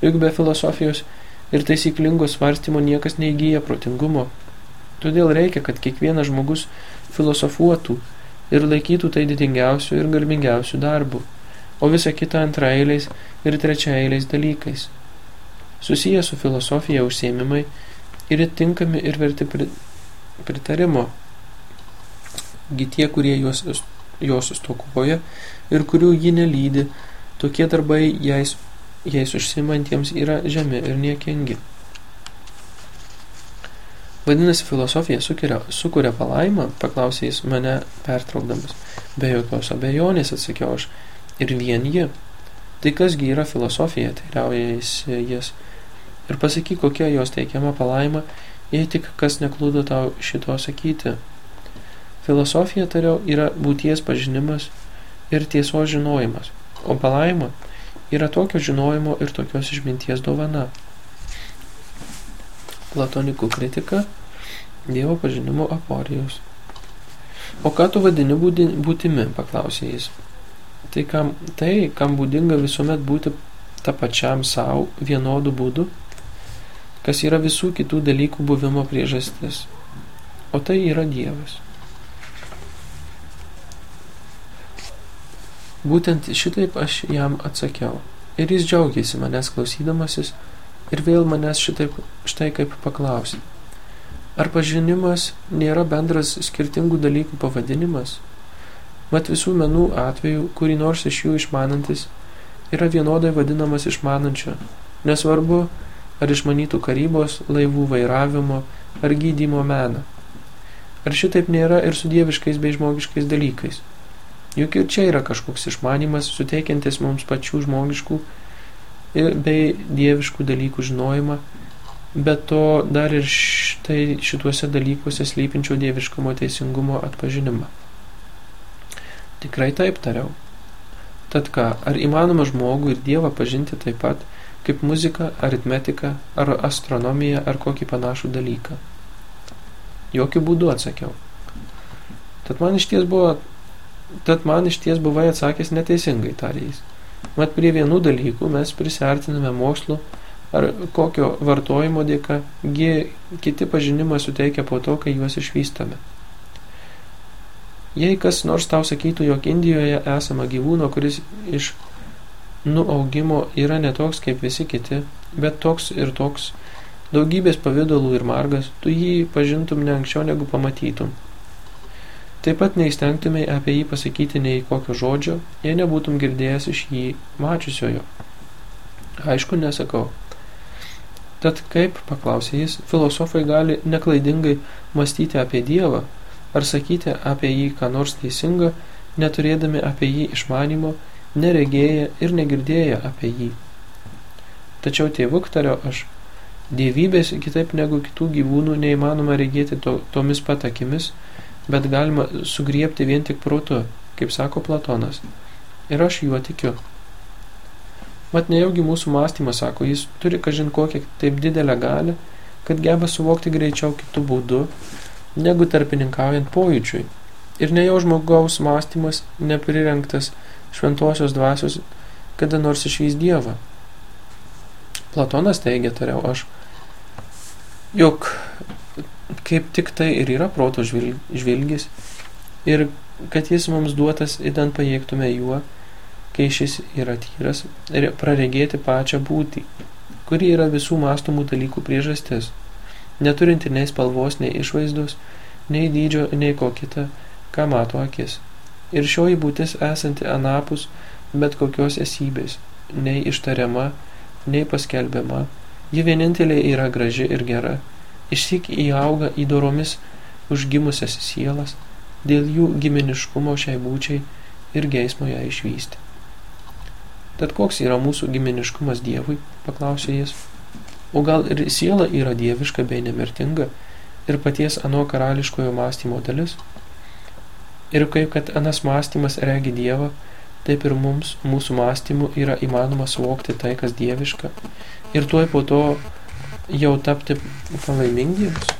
juk be filosofijos ir taisyklingo svarstymo niekas neįgyja protingumo. Todėl reikia, kad kiekvienas žmogus filosofuotų ir laikytų tai didingiausių ir garbingiausių darbų, o visa kita antraeiliais ir trečiaeiliais dalykais. Susiję su filosofija užsiemimai ir tinkami ir verti pritarimo. Gi tie, kurie juos, jos stokoja ir kurių jį nelydi, tokie darbai jais, jais užsimantiems yra žemi ir niekingi. Vadinasi, filosofija sukuria, sukuria palaimą, paklausė jis mane pertraukdamas. Be jokios abejonės atsakiau aš. Ir vien ji. Tai kasgi yra filosofija, liaujasi jis ir pasakyk, kokia jos teikiama palaima, jei tik kas nekludo tau šito sakyti. Filosofija, tariau, yra būties pažinimas ir tiesos žinojimas, o palaima yra tokio žinojimo ir tokios išminties dovana. Platonikų kritika Dievo pažinimo aporijos. O ką tu vadini būtimi, paklausė jis. Tai kam, tai, kam būdinga visuomet būti ta pačiam savo vienodu būdu? kas yra visų kitų dalykų buvimo priežastis. O tai yra Dievas. Būtent šitaip aš jam atsakiau. Ir jis džiaugiasi manęs klausydamasis ir vėl manęs šitaip, štai kaip paklausė. Ar pažinimas nėra bendras skirtingų dalykų pavadinimas? Mat visų menų atveju, kurį nors iš jų išmanantis, yra vienodai vadinamas išmanančiu. Nesvarbu, ar išmanytų karybos, laivų vairavimo ar gydymo meną. Ar šitaip nėra ir su dieviškais bei žmogiškais dalykais? Juk ir čia yra kažkoks išmanimas, suteikiantis mums pačių žmogiškų bei dieviškų dalykų žinojimą, bet to dar ir štai šituose dalykuose slypinčio dieviškumo teisingumo atpažinimą. Tikrai taip tariau. Tad ką, ar įmanoma žmogų ir Dievą pažinti taip pat, kaip muzika, aritmetika ar astronomija ar kokį panašų dalyką. Jokių būdų atsakiau. Tad man iš ties buvo, tad man iš ties buvai atsakęs neteisingai, tarė jis. Mat prie vienų dalykų mes prisartiname mokslu ar kokio vartojimo dėka, kiti pažinimą suteikia po to, kai juos išvystame. Jei kas nors tau sakytų, jog Indijoje esama gyvūno, kuris iš nuaugimo yra netoks kaip visi kiti, bet toks ir toks, daugybės pavydalų ir margas, tu jį pažintum ne anksčiau negu pamatytum. Taip pat neįstengtumai apie jį pasakyti nei kokio žodžio, jei nebūtum girdėjęs iš jį mačiusiojo. Aišku, nesakau. Tad kaip, paklausė jis, filosofai gali neklaidingai mąstyti apie Dievą, ar sakyti apie jį ką nors teisingą, neturėdami apie jį išmanimo neregėję ir negirdėję apie jį. Tačiau tėvuk tariau aš, Dievybės kitaip negu kitų gyvūnų neįmanoma regėti to, tomis pat akimis, bet galima sugriepti vien tik protu, kaip sako Platonas. Ir aš juo tikiu. Mat nejaugi mūsų mąstymas, sako, jis turi kažin kokią taip didelę galę, kad geba suvokti greičiau kitų būdų, negu tarpininkaujant pojūčiui. Ir ne jau žmogaus mąstymas neprirengtas šventosios dvasios kada nors išvys Dievą. Platonas teigia, tariau aš, jog kaip tik tai ir yra proto žvilgis ir kad jis mums duotas, įdant pajėgtume juo, kai šis yra tyras, ir praregėti pačią būtį, kuri yra visų mastomų dalykų priežastis, neturinti nei spalvos, nei išvaizdos, nei dydžio, nei ko kita, ką mato akis. Ir šioji būtis esanti anapus bet kokios esybės, nei ištariama, nei paskelbiama, ji vienintelė yra graži ir gera, išsik įauga į doromis užgimusias sielas, dėl jų giminiškumo šiai būčiai ir geismo ją išvysti. Tad koks yra mūsų giminiškumas Dievui, paklausė jis. O gal ir siela yra dieviška bei nemirtinga ir paties ano karališkojo mąstymo dalis? Ir kaip kad anas mąstymas regi Dievą, taip ir mums, mūsų mąstymu, yra įmanoma suvokti tai, kas dieviška, ir tuoj po to jau tapti palaimingiems?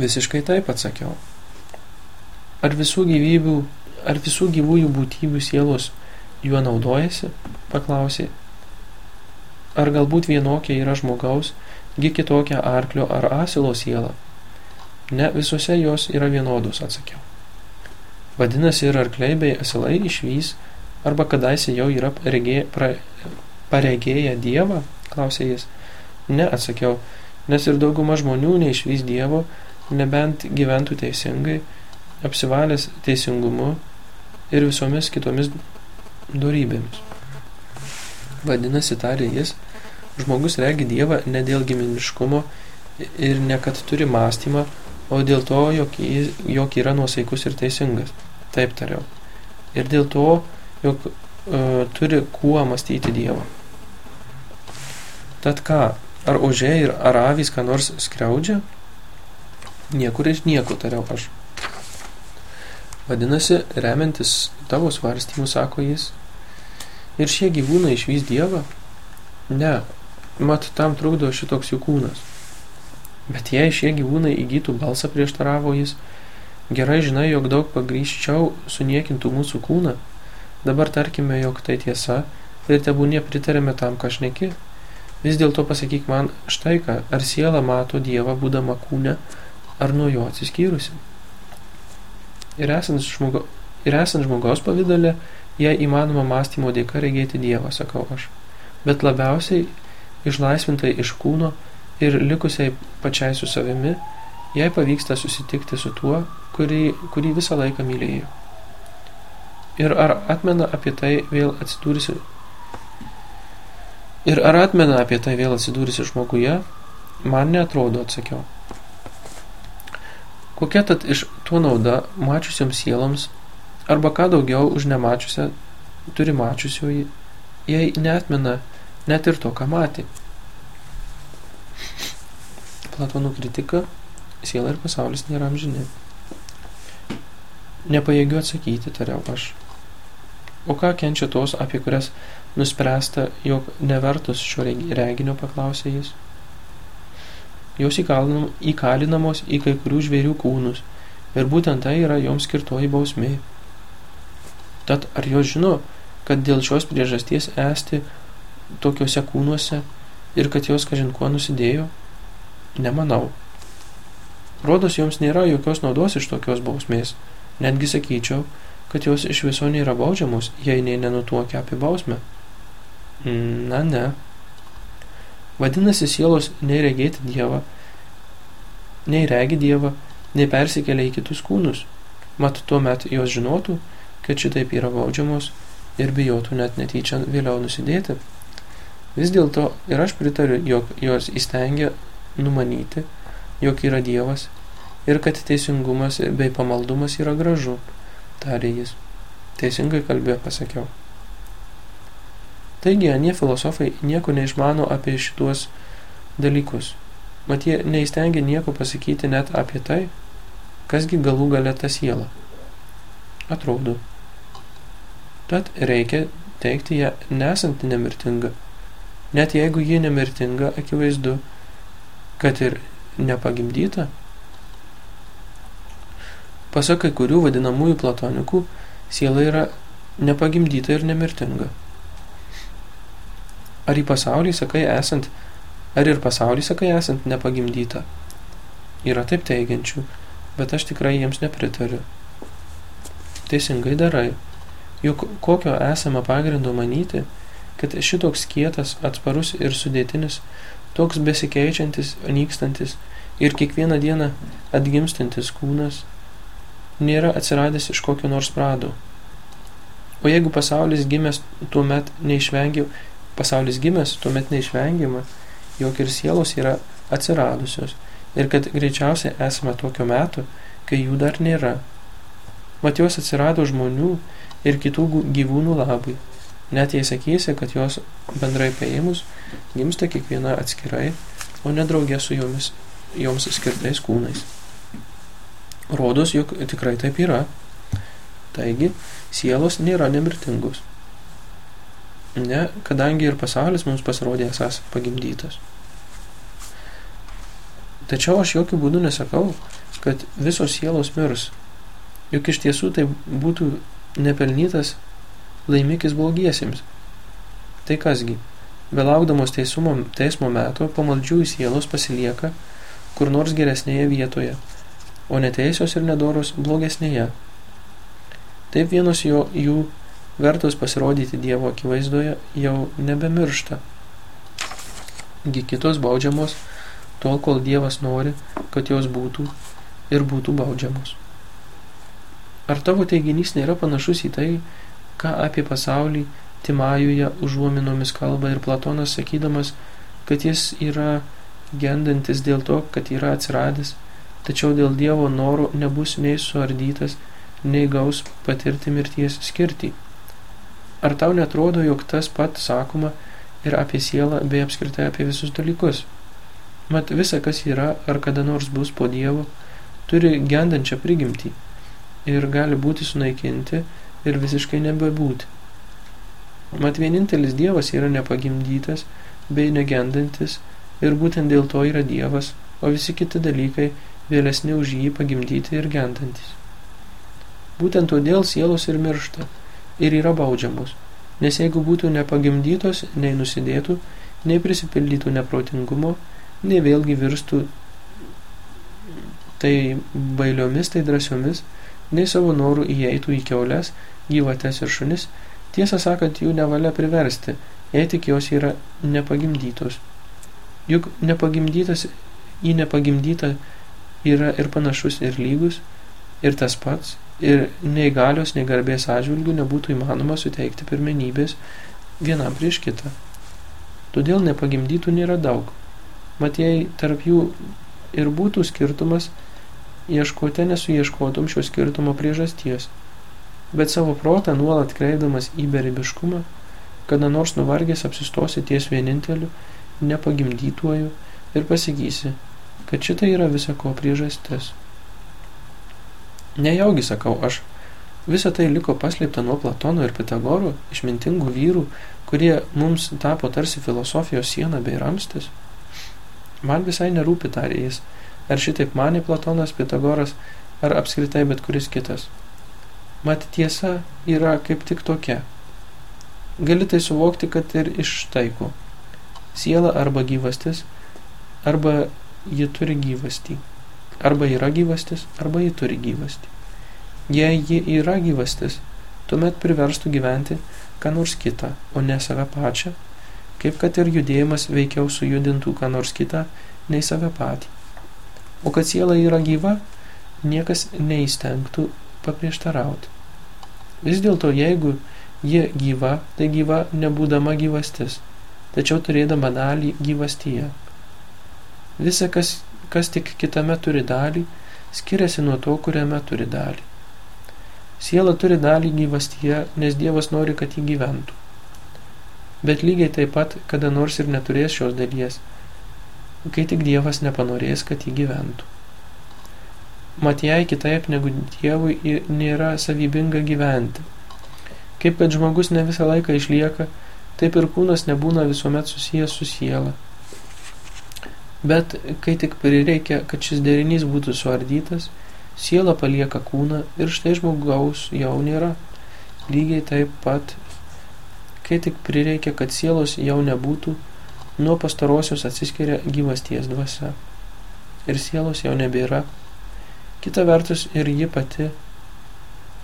Visiškai taip atsakiau. Ar visų gyvybių, ar visų gyvųjų būtybių sielos juo naudojasi? Paklausė. Ar galbūt vienokia yra žmogaus, gi kitokia arklio ar asilo siela? Ne, visose jos yra vienodos, atsakiau. Vadinasi, ir arkliai bei asilai išvys, arba kadaise jau yra regė, pra, paregėję Dievą, klausė jis. Ne, atsakiau, nes ir dauguma žmonių neišvys Dievo, nebent gyventų teisingai, apsivalęs teisingumu ir visomis kitomis dorybėmis. Vadinasi, tarė jis, žmogus regi Dievą ne dėl giminiškumo ir ne kad turi mąstymą, o dėl to, jog, jis, jog yra nuosaikus ir teisingas. Taip tariau. Ir dėl to, jog e, turi kuo mąstyti Dievą. Tad ką, ar ožiai ir ar avys ką nors skriaudžia? Niekur iš nieko, tariau aš. Vadinasi, remiantis tavo svarstymų, sako jis, ir šie gyvūnai išvys Dievą? Ne, mat tam trukdo šitoks jų kūnas. Bet jei šie gyvūnai įgytų balsą prieštaravo jis, Gerai žinai, jog daug pagryščiau suniekintų mūsų kūną. Dabar tarkime, jog tai tiesa ir tebūnie pritarėme tam, ką šneki. Vis dėlto pasakyk man štai ką, ar siela mato Dievą būdama kūne, ar nuo jo atsiskyrusi. Ir esant, žmogo, ir esant žmogaus pavydalė, jei įmanoma mąstymo dėka regėti Dievą, sakau aš. Bet labiausiai išlaisvintai iš kūno ir likusiai pačiai su savimi, jei pavyksta susitikti su tuo, kurį, kurį visą laiką mylėjo. Ir ar atmena apie tai vėl atsidūrusi Ir ar atmena apie tai vėl atsidūrusi žmoguje, man neatrodo, atsakiau. Kokia tad iš tuo nauda mačiusiams sieloms, arba ką daugiau už nemačiusią turi mačiusioji, jei neatmena net ir to, ką matė. Platonų kritika, siela ir pasaulis nėra amžini. Nepajėgiu atsakyti, tariau aš. O ką kenčia tos, apie kurias nuspręsta, jog nevertus šio reginio, paklausė jis. Jos įkalinamos į kai kurių žvėrių kūnus, ir būtent tai yra joms skirtoji bausmė. Tad ar jos žino, kad dėl šios priežasties esti tokiuose kūnuose ir kad jos kažin kuo nusidėjo? Nemanau. Rodos joms nėra jokios naudos iš tokios bausmės, Netgi sakyčiau, kad jos iš viso nėra baudžiamos, jei nei nenutuokia apie bausmę. Na, ne. Vadinasi, sielos nei regėti Dievą, nei regi Dievą, nei persikelia į kitus kūnus. Mat tuomet jos žinotų, kad šitaip yra baudžiamos ir bijotų net netyčia vėliau nusidėti. Vis dėlto ir aš pritariu, jog jos įstengia numanyti, jog yra Dievas ir kad teisingumas bei pamaldumas yra gražu, tarė jis. Teisingai kalbėjo, pasakiau. Taigi, anie filosofai nieko neišmano apie šituos dalykus. Mat jie neįstengia nieko pasakyti net apie tai, kasgi galų gale ta siela. Atrodo. Tad reikia teikti ją nesant nemirtinga. Net jeigu ji nemirtinga, akivaizdu, kad ir nepagimdyta. Pasak kai kurių vadinamųjų platonikų, siela yra nepagimdyta ir nemirtinga. Ar į pasaulį sakai esant, ar ir pasaulį sakai esant nepagimdyta? Yra taip teigiančių, bet aš tikrai jiems nepritariu. Teisingai darai, juk kokio esame pagrindo manyti, kad šitoks kietas, atsparus ir sudėtinis, toks besikeičiantis, nykstantis ir kiekvieną dieną atgimstantis kūnas nėra atsiradęs iš kokio nors prado. O jeigu pasaulis gimęs tuomet neišvengiau, pasaulis gimęs tuomet neišvengiama, jog ir sielos yra atsiradusios ir kad greičiausiai esame tokio meto, kai jų dar nėra. Mat jos atsirado žmonių ir kitų gyvūnų labai. Net jei sakysi, kad jos bendrai paėmus gimsta kiekviena atskirai, o nedraugė su jomis, joms skirtais kūnais. Rodos, jog tikrai taip yra. Taigi, sielos nėra nemirtingos. Ne, kadangi ir pasaulis mums pasirodė esas pagimdytas. Tačiau aš jokių būdų nesakau, kad visos sielos mirs. Juk iš tiesų tai būtų nepelnytas laimikis blogiesiems. Tai kasgi, belaukdamos teisumo, teismo meto, pamaldžių sielos pasilieka kur nors geresnėje vietoje, o neteisios ir nedoros blogesnėje. Taip vienos jo, jų vertos pasirodyti Dievo akivaizdoje jau nebemiršta. Gi kitos baudžiamos tol, kol Dievas nori, kad jos būtų ir būtų baudžiamos. Ar tavo teiginys nėra panašus į tai, ką apie pasaulį Timajuje užuominomis kalba ir Platonas sakydamas, kad jis yra gendantis dėl to, kad yra atsiradęs, tačiau dėl Dievo noro nebus nei suardytas, nei gaus patirti mirties skirtį. Ar tau netrodo, jog tas pat sakoma ir apie sielą, bei apskritai apie visus dalykus? Mat visa, kas yra ar kada nors bus po Dievo, turi gendančią prigimtį ir gali būti sunaikinti ir visiškai nebebūti. Mat vienintelis Dievas yra nepagimdytas bei negendantis ir būtent dėl to yra Dievas, o visi kiti dalykai vėlesni už jį pagimdyti ir gendantis. Būtent todėl sielos ir miršta ir yra baudžiamos, nes jeigu būtų nepagimdytos, nei nusidėtų, nei prisipildytų neprotingumo, nei vėlgi virstų tai bailiomis, tai drasiomis, nei savo norų įeitų į keulės, gyvates ir šunis, tiesą sakant, jų nevalia priversti, jei tik jos yra nepagimdytos. Juk nepagimdytas į nepagimdytą yra ir panašus ir lygus, ir tas pats, ir nei galios, nei garbės atžvilgių nebūtų įmanoma suteikti pirmenybės vienam prieš kitą. Todėl nepagimdytų nėra daug. Mat jei tarp jų ir būtų skirtumas, ieškote nesuieškotum šio skirtumo priežasties, bet savo protą nuolat kreipdamas į beribiškumą, kada nors nuvargęs apsistosi ties vieninteliu, nepagimdytuoju ir pasigysi, kad šita yra visako priežastis. Nejaugi sakau aš, visa tai liko paslėpta nuo Platono ir Pitagoro, išmintingų vyrų, kurie mums tapo tarsi filosofijos siena bei ramstis. Man visai nerūpi tarė jis, Ar šitaip manė Platonas, Pitagoras, ar apskritai bet kuris kitas. Mat tiesa yra kaip tik tokia. Gali tai suvokti, kad ir iš taiko. Siela arba gyvastis, arba ji turi gyvastį. Arba yra gyvastis, arba ji turi gyvastį. Jei ji yra gyvastis, tuomet priverstų gyventi ką nors kitą, o ne save pačią, kaip kad ir judėjimas veikiau sujudintų ką nors kitą, nei save patį. O kad siela yra gyva, niekas neįstengtų paprieštarauti. Vis dėlto, jeigu ji gyva, tai gyva nebūdama gyvastis, tačiau turėdama dalį gyvastyje. Visa, kas, kas tik kitame turi dalį, skiriasi nuo to, kuriame turi dalį. Siela turi dalį gyvastyje, nes Dievas nori, kad jį gyventų. bet lygiai taip pat kada nors ir neturės šios dalies, kai tik Dievas nepanorės, kad jį gyventų. Mat jai kitaip negu Dievui nėra savybinga gyventi. Kaip kad žmogus ne visą laiką išlieka, taip ir kūnas nebūna visuomet susijęs su siela. Bet kai tik prireikia, kad šis derinys būtų suardytas, siela palieka kūną ir štai žmogaus jau nėra. Lygiai taip pat, kai tik prireikia, kad sielos jau nebūtų, nuo pastarosios atsiskiria gyvasties dvasia. Ir sielos jau nebėra. Kita vertus ir ji pati,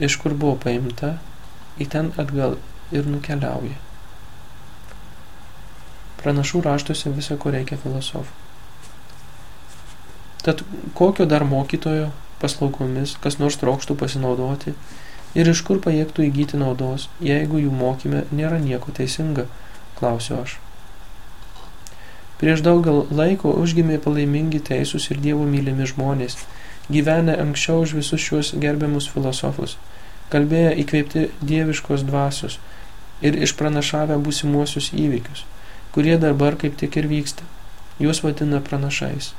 iš kur buvo paimta, į ten atgal ir nukeliauja. Pranašų raštuose visą, ko reikia filosofų. Tad kokio dar mokytojo paslaugomis kas nors trokštų pasinaudoti ir iš kur pajėgtų įgyti naudos, jeigu jų mokyme nėra nieko teisinga, klausiu aš. Prieš daugal laiko užgimė palaimingi teisūs ir dievų mylimi žmonės, gyvenę anksčiau už visus šios gerbiamus filosofus, kalbėję įkveipti dieviškos dvasios ir išpranašavę būsimuosius įvykius, kurie dabar kaip tik ir vyksta. Juos vadina pranašais.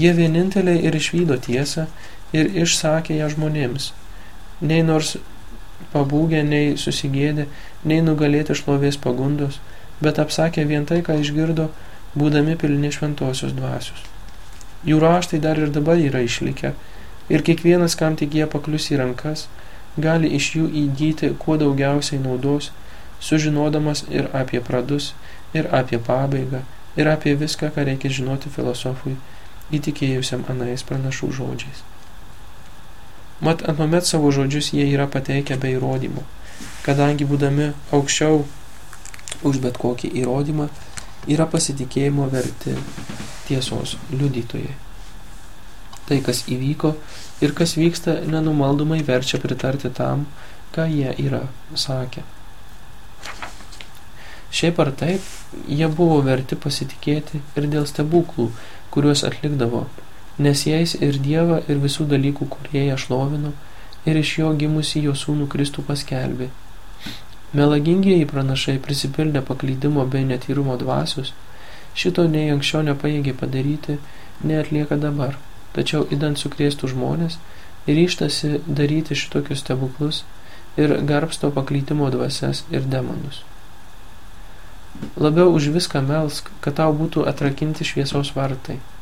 Jie vieninteliai ir išvydo tiesą ir išsakė ją žmonėms, nei nors pabūgę, nei susigėdė, nei nugalėti šlovės pagundos, bet apsakė vien tai, ką išgirdo, būdami pilni šventosios dvasios. Jų raštai dar ir dabar yra išlikę, ir kiekvienas, kam tik jie paklius į rankas, gali iš jų įgyti kuo daugiausiai naudos, sužinodamas ir apie pradus, ir apie pabaigą, ir apie viską, ką reikia žinoti filosofui, įtikėjusiam anais pranašų žodžiais. Mat anomet savo žodžius jie yra pateikę be įrodymų, kadangi būdami aukščiau už bet kokį įrodymą yra pasitikėjimo verti tiesos liudytojai. Tai, kas įvyko ir kas vyksta, nenumaldomai verčia pritarti tam, ką jie yra sakę. Šiaip ar taip, jie buvo verti pasitikėti ir dėl stebuklų, kuriuos atlikdavo, nes jais ir Dievą ir visų dalykų, kurie ją šlovino, ir iš jo gimusi jo sūnų Kristų paskelbė. Melagingieji pranašai prisipildė paklydimo bei netyrumo dvasius, šito nei anksčiau nepaėgė padaryti, neatlieka dabar, tačiau įdant sukrėstų žmonės ir ištasi daryti šitokius stebuklus ir garbsto paklydimo dvasias ir demonus. Labiau už viską melsk, kad tau būtų atrakinti šviesos vartai –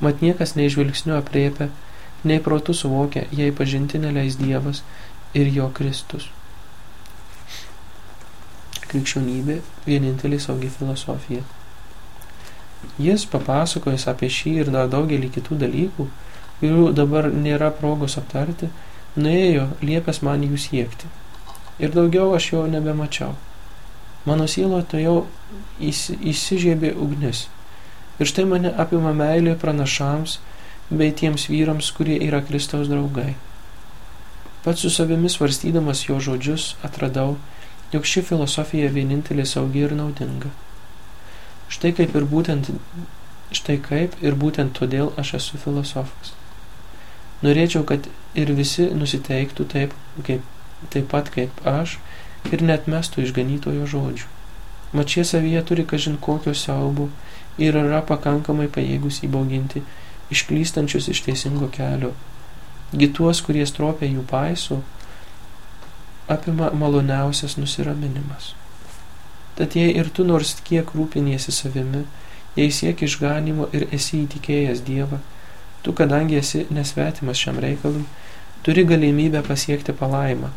mat niekas nei žvilgsniu apriepia, nei protu suvokia, jei pažinti neleis Dievas ir jo Kristus. Krikščionybė vienintelė saugi filosofija. Jis papasakojęs apie šį ir dar daugelį kitų dalykų, kurių dabar nėra progos aptarti, nuėjo liepęs man jų siekti. Ir daugiau aš jo nebemačiau. Mano sielo to jau įsižiebė ugnis Ir štai mane apima meilė pranašams bei tiems vyrams, kurie yra Kristaus draugai. Pats su savimi svarstydamas jo žodžius atradau, jog ši filosofija vienintelė saugi ir naudinga. Štai kaip ir būtent, štai kaip ir būtent todėl aš esu filosofas. Norėčiau, kad ir visi nusiteiktų taip, kaip, taip pat kaip aš ir net mestų išganytojo žodžių. Mat šie savyje turi kažin kokio siaubų ir yra pakankamai pajėgus įbauginti išklystančius iš teisingo kelio. Gituos, kurie stropia jų paisų, apima maloniausias nusiraminimas. Tad jei ir tu nors kiek rūpiniesi savimi, jei sieki išganimo ir esi įtikėjęs Dievą, tu, kadangi esi nesvetimas šiam reikalui, turi galimybę pasiekti palaimą,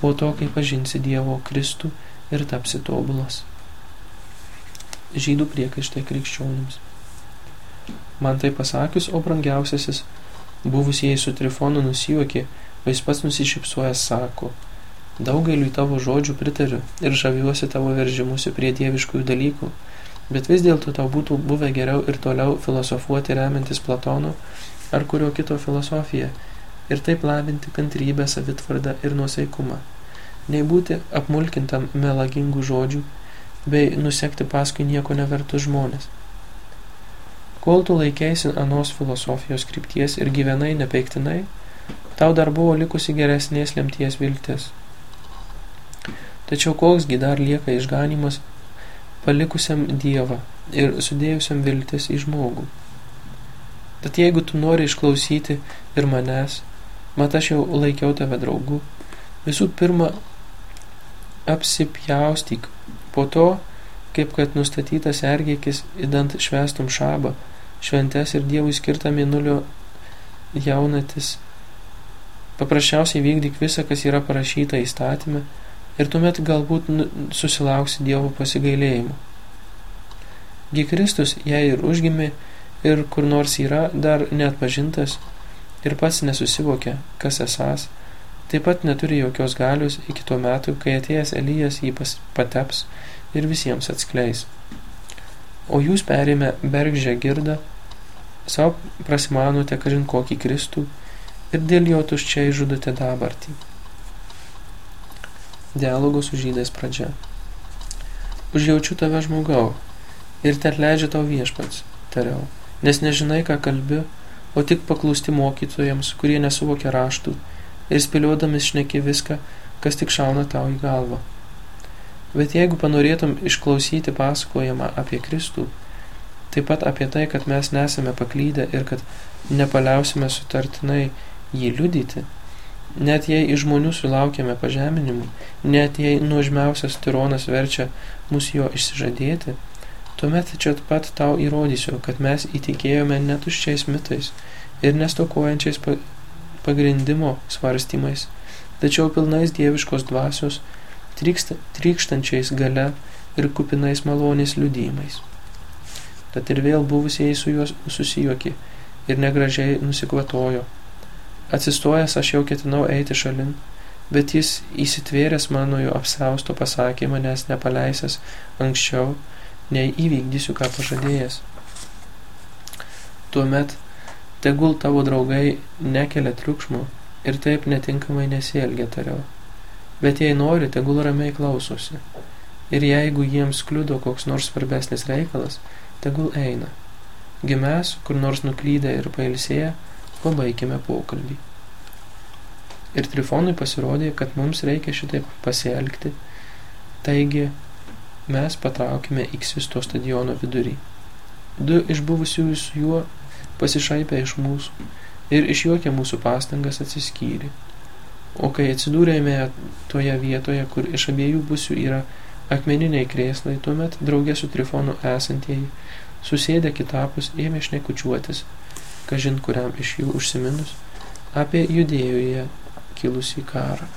po to, kai pažinsi Dievo Kristų ir tapsi tobulas žydų priekaištai krikščionims. Man tai pasakius, o brangiausiasis, buvusieji su trifonu nusijuokė, o jis pats nusišypsuojas sako, daugeliui tavo žodžių pritariu ir žaviuosi tavo veržimusi prie dieviškųjų dalykų, bet vis dėlto tau būtų buvę geriau ir toliau filosofuoti remiantis Platono ar kurio kito filosofiją ir taip lavinti kantrybę, savitvardą ir nuosaikumą, nei būti apmulkintam melagingų žodžių bei nusekti paskui nieko nevertus žmonės. Kol tu laikėsi anos filosofijos krypties ir gyvenai nepeiktinai, tau dar buvo likusi geresnės lemties viltis. Tačiau koksgi dar lieka išganimas, palikusiam Dievą ir sudėjusiam viltis į žmogų. Tad jeigu tu nori išklausyti ir manęs, mat aš jau laikiau tave draugu, visų pirma apsipjaustyk, po to, kaip kad nustatytas ergėkis, įdant švestum šabą, šventes ir Dievui skirtą mėnulio jaunatis. Paprasčiausiai vykdyk visą, kas yra parašyta įstatymę ir tuomet galbūt susilauksi Dievo pasigailėjimo. Gi Kristus, jei ir užgimė ir kur nors yra dar neatpažintas ir pats nesusivokia, kas esas, taip pat neturi jokios galios iki tuo metu, kai atėjęs Elijas jį pateps ir visiems atskleis. O jūs perėmė bergžę girdą, savo prasimanote kažin kokį Kristų ir dėl jo tuščiai žudote dabartį. Dialogo su žydais pradžia. Užjaučiu tave žmogau ir te atleidžia tau viešpats, tariau, nes nežinai, ką kalbi, o tik paklūsti mokytojams, kurie nesuvokia raštų ir spėliodamis šneki viską, kas tik šauna tau į galvą. Bet jeigu panorėtum išklausyti pasakojimą apie Kristų, taip pat apie tai, kad mes nesame paklydę ir kad nepaliausime sutartinai jį liudyti, Net jei iš žmonių sulaukėme pažeminimų, net jei nuožmiausias tironas verčia mus jo išsižadėti, tuomet čia pat tau įrodysiu, kad mes įtikėjome netuščiais mitais ir nestokojančiais pagrindimo svarstymais, tačiau pilnais dieviškos dvasios, trykštančiais gale ir kupinais malonės liudymais. Tad ir vėl buvusieji su juos susijuokė ir negražiai nusikvatojo Atsistojęs aš jau ketinau eiti šalin, bet jis įsitvėręs mano jo apsausto pasakė manęs nepaleisęs anksčiau, nei įvykdysiu, ką pažadėjęs. Tuomet tegul tavo draugai nekelia triukšmo ir taip netinkamai nesielgia tariau. Bet jei nori, tegul ramiai klausosi. Ir jeigu jiems kliudo koks nors svarbesnis reikalas, tegul eina. Gimės, kur nors nuklydę ir pailsėję, pabaikime pokalbį. Ir Trifonui pasirodė, kad mums reikia šitaip pasielgti, taigi mes patraukime į Ksisto stadiono vidurį. Du iš buvusiųjų su juo pasišaipė iš mūsų ir išjuokė mūsų pastangas atsiskyrė. O kai atsidūrėme toje vietoje, kur iš abiejų pusių yra akmeniniai krėslai, tuomet draugė su Trifonu esantieji, susėdę kitapus, ėmė šnekučiuotis – kažin kuriam iš jų užsiminus, apie judėjoje kilusį karą.